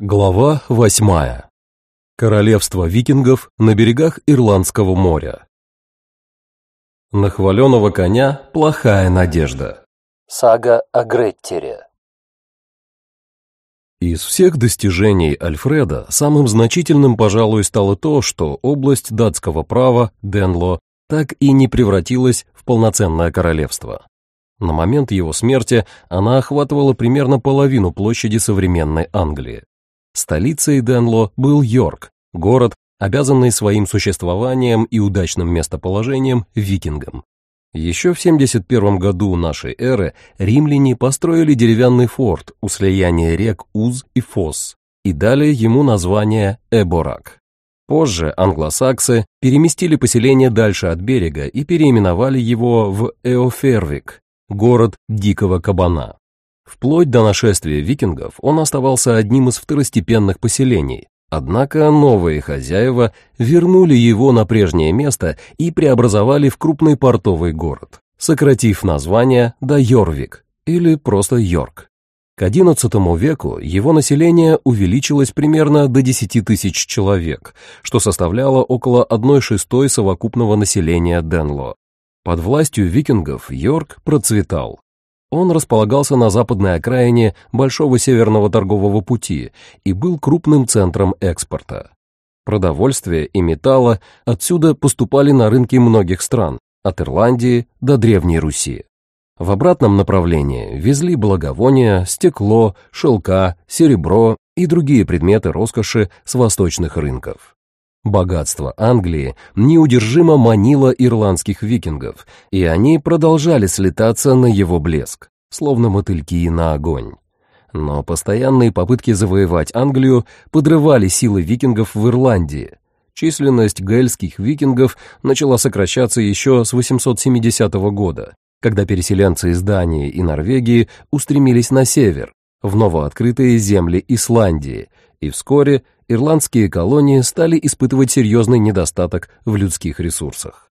Глава восьмая. Королевство викингов на берегах Ирландского моря. На хваленого коня плохая надежда. Сага о Греттере. Из всех достижений Альфреда самым значительным, пожалуй, стало то, что область датского права, Денло, так и не превратилась в полноценное королевство. На момент его смерти она охватывала примерно половину площади современной Англии. Столицей Денло был Йорк, город, обязанный своим существованием и удачным местоположением викингам. Еще в 71 году нашей эры римляне построили деревянный форт у слияния рек Уз и Фос и дали ему название Эборак. Позже англосаксы переместили поселение дальше от берега и переименовали его в Эофервик, город дикого кабана. Вплоть до нашествия викингов он оставался одним из второстепенных поселений, однако новые хозяева вернули его на прежнее место и преобразовали в крупный портовый город, сократив название до Йорвик или просто Йорк. К XI веку его население увеличилось примерно до 10 тысяч человек, что составляло около 1 шестой совокупного населения Денло. Под властью викингов Йорк процветал. Он располагался на западной окраине Большого Северного торгового пути и был крупным центром экспорта. Продовольствие и металла отсюда поступали на рынки многих стран, от Ирландии до Древней Руси. В обратном направлении везли благовония, стекло, шелка, серебро и другие предметы роскоши с восточных рынков. Богатство Англии неудержимо манило ирландских викингов, и они продолжали слетаться на его блеск, словно мотыльки на огонь. Но постоянные попытки завоевать Англию подрывали силы викингов в Ирландии. Численность гельских викингов начала сокращаться еще с 870 года, когда переселенцы из Дании и Норвегии устремились на север, в новооткрытые земли Исландии, и вскоре ирландские колонии стали испытывать серьезный недостаток в людских ресурсах.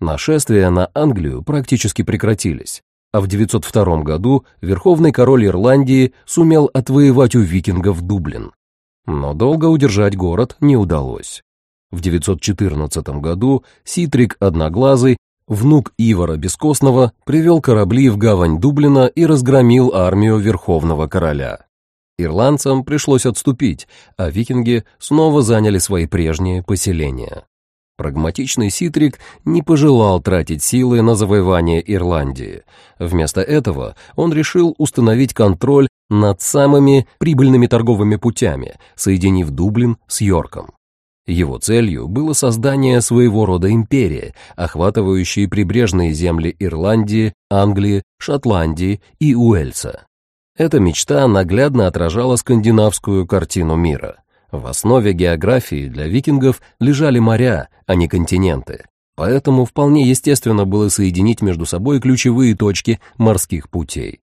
Нашествия на Англию практически прекратились, а в 902 году верховный король Ирландии сумел отвоевать у викингов Дублин. Но долго удержать город не удалось. В 914 году Ситрик Одноглазый, внук Ивара Бескостного, привел корабли в гавань Дублина и разгромил армию верховного короля. Ирландцам пришлось отступить, а викинги снова заняли свои прежние поселения. Прагматичный Ситрик не пожелал тратить силы на завоевание Ирландии. Вместо этого он решил установить контроль над самыми прибыльными торговыми путями, соединив Дублин с Йорком. Его целью было создание своего рода империи, охватывающей прибрежные земли Ирландии, Англии, Шотландии и Уэльса. Эта мечта наглядно отражала скандинавскую картину мира. В основе географии для викингов лежали моря, а не континенты. Поэтому вполне естественно было соединить между собой ключевые точки морских путей.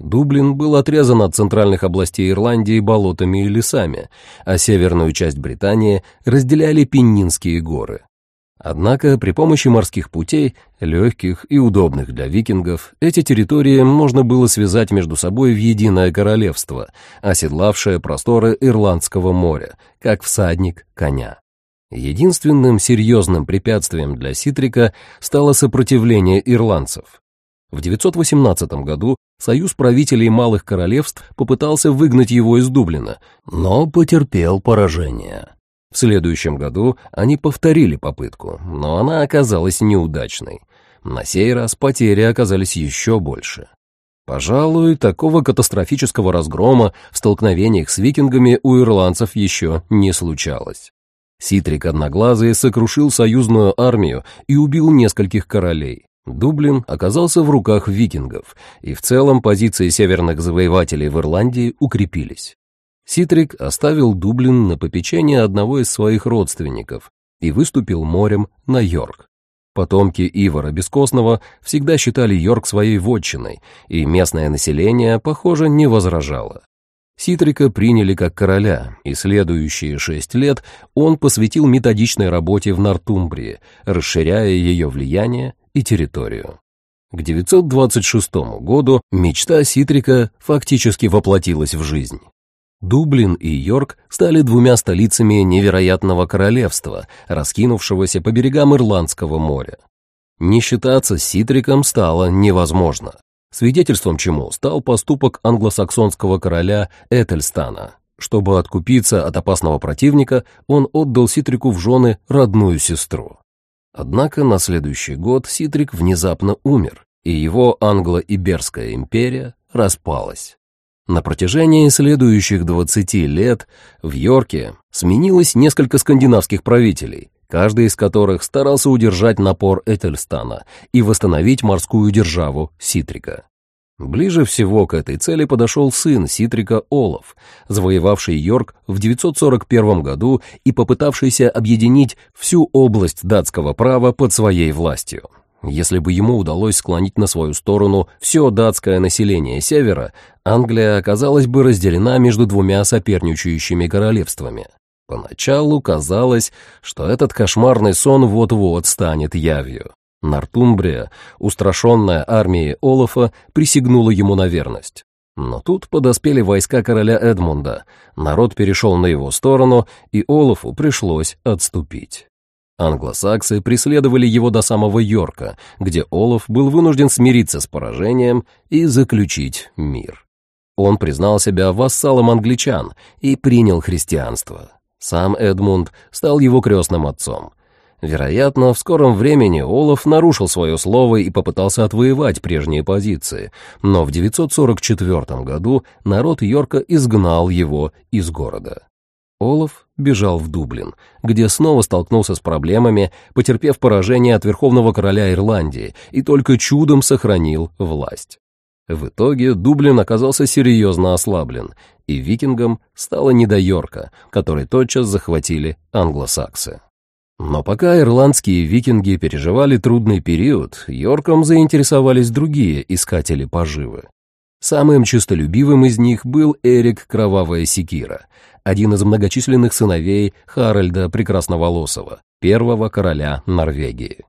Дублин был отрезан от центральных областей Ирландии болотами и лесами, а северную часть Британии разделяли Пеннинские горы. Однако при помощи морских путей, легких и удобных для викингов, эти территории можно было связать между собой в единое королевство, оседлавшее просторы Ирландского моря, как всадник коня. Единственным серьезным препятствием для Ситрика стало сопротивление ирландцев. В 918 году Союз правителей малых королевств попытался выгнать его из Дублина, но потерпел поражение. В следующем году они повторили попытку, но она оказалась неудачной. На сей раз потери оказались еще больше. Пожалуй, такого катастрофического разгрома в столкновениях с викингами у ирландцев еще не случалось. Ситрик Одноглазый сокрушил союзную армию и убил нескольких королей. Дублин оказался в руках викингов, и в целом позиции северных завоевателей в Ирландии укрепились. Ситрик оставил Дублин на попечение одного из своих родственников и выступил морем на Йорк. Потомки Ивара Бескостного всегда считали Йорк своей вотчиной, и местное население, похоже, не возражало. Ситрика приняли как короля, и следующие шесть лет он посвятил методичной работе в Нортумбрии, расширяя ее влияние и территорию. К 926 году мечта Ситрика фактически воплотилась в жизнь. Дублин и Йорк стали двумя столицами невероятного королевства, раскинувшегося по берегам Ирландского моря. Не считаться Ситриком стало невозможно, свидетельством чему стал поступок англосаксонского короля Этельстана. Чтобы откупиться от опасного противника, он отдал Ситрику в жены родную сестру. Однако на следующий год Ситрик внезапно умер, и его англо-иберская империя распалась. На протяжении следующих 20 лет в Йорке сменилось несколько скандинавских правителей, каждый из которых старался удержать напор Этельстана и восстановить морскую державу Ситрика. Ближе всего к этой цели подошел сын Ситрика Олаф, завоевавший Йорк в 941 году и попытавшийся объединить всю область датского права под своей властью. Если бы ему удалось склонить на свою сторону все датское население севера, Англия оказалась бы разделена между двумя соперничающими королевствами. Поначалу казалось, что этот кошмарный сон вот-вот станет явью. Нортумбрия, устрашенная армией Олафа, присягнула ему на верность. Но тут подоспели войска короля Эдмунда, народ перешел на его сторону, и Олафу пришлось отступить. Англосаксы преследовали его до самого Йорка, где Олаф был вынужден смириться с поражением и заключить мир. Он признал себя вассалом англичан и принял христианство. Сам Эдмунд стал его крестным отцом. Вероятно, в скором времени Олаф нарушил свое слово и попытался отвоевать прежние позиции, но в 944 году народ Йорка изгнал его из города. Олаф бежал в Дублин, где снова столкнулся с проблемами, потерпев поражение от верховного короля Ирландии и только чудом сохранил власть. В итоге Дублин оказался серьезно ослаблен, и викингам стало не до Йорка, который тотчас захватили англосаксы. Но пока ирландские викинги переживали трудный период, Йорком заинтересовались другие искатели поживы. Самым честолюбивым из них был Эрик Кровавая Секира, один из многочисленных сыновей Харальда Прекрасноволосого, первого короля Норвегии.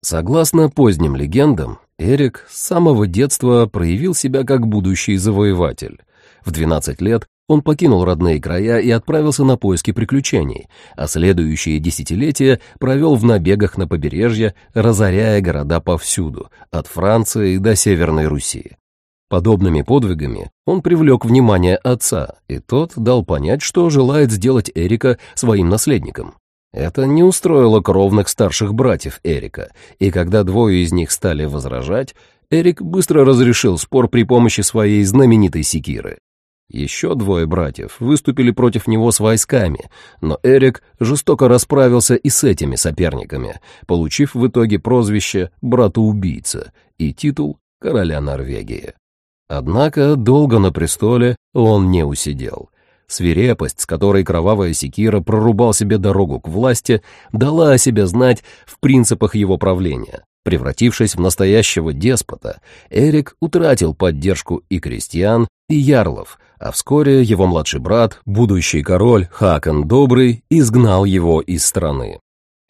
Согласно поздним легендам, Эрик с самого детства проявил себя как будущий завоеватель. В 12 лет он покинул родные края и отправился на поиски приключений, а следующие десятилетия провел в набегах на побережье, разоряя города повсюду, от Франции до Северной Руси. Подобными подвигами он привлек внимание отца, и тот дал понять, что желает сделать Эрика своим наследником. Это не устроило кровных старших братьев Эрика, и когда двое из них стали возражать, Эрик быстро разрешил спор при помощи своей знаменитой секиры. Еще двое братьев выступили против него с войсками, но Эрик жестоко расправился и с этими соперниками, получив в итоге прозвище «брата-убийца» и титул короля Норвегии. Однако долго на престоле он не усидел. Свирепость, с которой кровавая секира прорубал себе дорогу к власти, дала о себе знать в принципах его правления. Превратившись в настоящего деспота, Эрик утратил поддержку и крестьян, и ярлов, а вскоре его младший брат, будущий король Хакон Добрый, изгнал его из страны.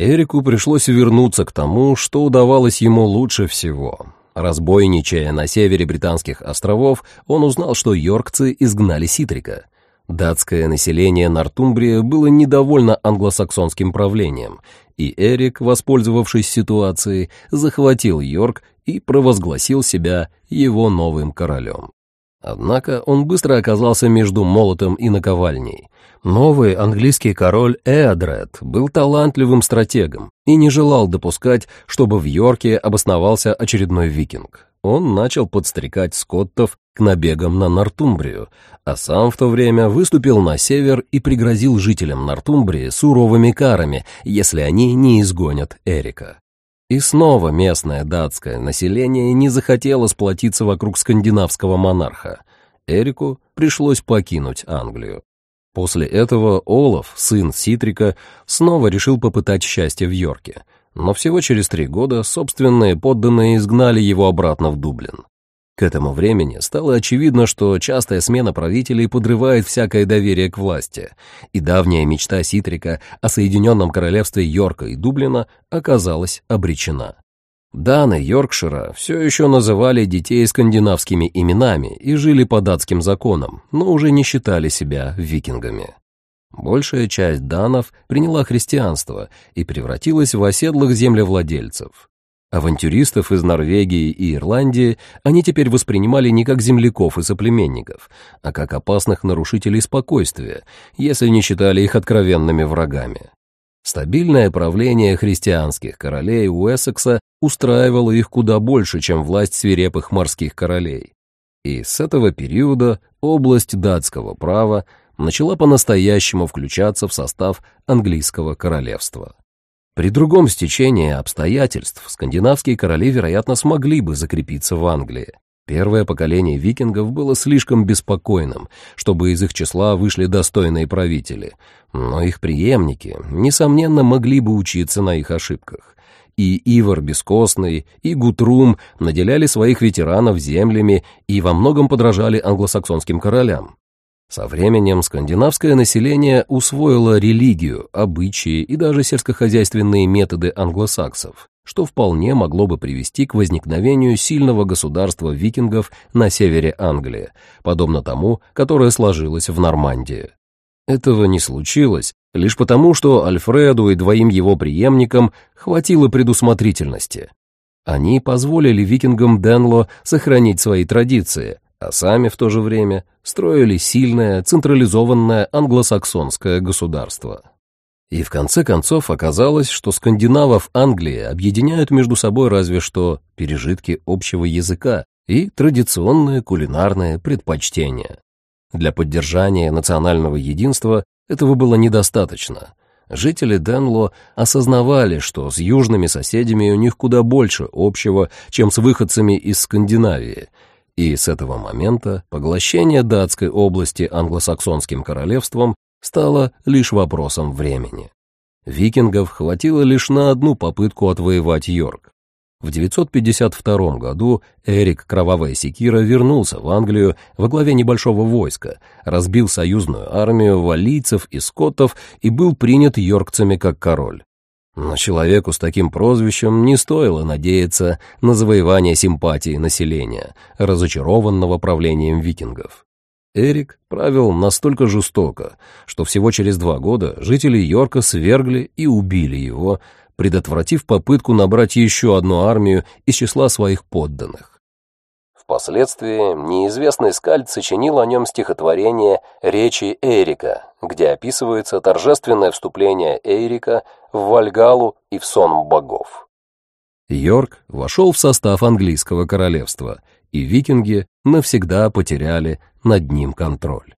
Эрику пришлось вернуться к тому, что удавалось ему лучше всего Разбойничая на севере Британских островов, он узнал, что йоркцы изгнали Ситрика. Датское население Нортумбрии было недовольно англосаксонским правлением, и Эрик, воспользовавшись ситуацией, захватил Йорк и провозгласил себя его новым королем. Однако он быстро оказался между молотом и наковальней. Новый английский король Эадред был талантливым стратегом и не желал допускать, чтобы в Йорке обосновался очередной викинг. Он начал подстрекать скоттов к набегам на Нортумбрию, а сам в то время выступил на север и пригрозил жителям Нортумбрии суровыми карами, если они не изгонят Эрика. И снова местное датское население не захотело сплотиться вокруг скандинавского монарха. Эрику пришлось покинуть Англию. После этого Олаф, сын Ситрика, снова решил попытать счастье в Йорке, но всего через три года собственные подданные изгнали его обратно в Дублин. К этому времени стало очевидно, что частая смена правителей подрывает всякое доверие к власти, и давняя мечта Ситрика о Соединенном Королевстве Йорка и Дублина оказалась обречена. Даны Йоркшира все еще называли детей скандинавскими именами и жили по датским законам, но уже не считали себя викингами. Большая часть данов приняла христианство и превратилась в оседлых землевладельцев. Авантюристов из Норвегии и Ирландии они теперь воспринимали не как земляков и соплеменников, а как опасных нарушителей спокойствия, если не считали их откровенными врагами. Стабильное правление христианских королей Уэссекса устраивало их куда больше, чем власть свирепых морских королей. И с этого периода область датского права начала по-настоящему включаться в состав английского королевства. При другом стечении обстоятельств скандинавские короли, вероятно, смогли бы закрепиться в Англии. Первое поколение викингов было слишком беспокойным, чтобы из их числа вышли достойные правители, но их преемники, несомненно, могли бы учиться на их ошибках. И Ивар Бескостный, и Гутрум наделяли своих ветеранов землями и во многом подражали англосаксонским королям. Со временем скандинавское население усвоило религию, обычаи и даже сельскохозяйственные методы англосаксов, что вполне могло бы привести к возникновению сильного государства викингов на севере Англии, подобно тому, которое сложилось в Нормандии. Этого не случилось лишь потому, что Альфреду и двоим его преемникам хватило предусмотрительности. Они позволили викингам Денло сохранить свои традиции, а сами в то же время строили сильное, централизованное англосаксонское государство. И в конце концов оказалось, что скандинавов Англии объединяют между собой разве что пережитки общего языка и традиционные кулинарные предпочтения. Для поддержания национального единства этого было недостаточно. Жители Денло осознавали, что с южными соседями у них куда больше общего, чем с выходцами из Скандинавии, и с этого момента поглощение датской области англосаксонским королевством стало лишь вопросом времени. Викингов хватило лишь на одну попытку отвоевать Йорк. В 952 году Эрик Кровавая Секира вернулся в Англию во главе небольшого войска, разбил союзную армию валийцев и скоттов и был принят йоркцами как король. Но человеку с таким прозвищем не стоило надеяться на завоевание симпатии населения, разочарованного правлением викингов. Эрик правил настолько жестоко, что всего через два года жители Йорка свергли и убили его, предотвратив попытку набрать еще одну армию из числа своих подданных. Впоследствии неизвестный скальд сочинил о нем стихотворение «Речи Эрика», где описывается торжественное вступление Эрика в Вальгалу и в сон богов. Йорк вошел в состав английского королевства, и викинги навсегда потеряли над ним контроль.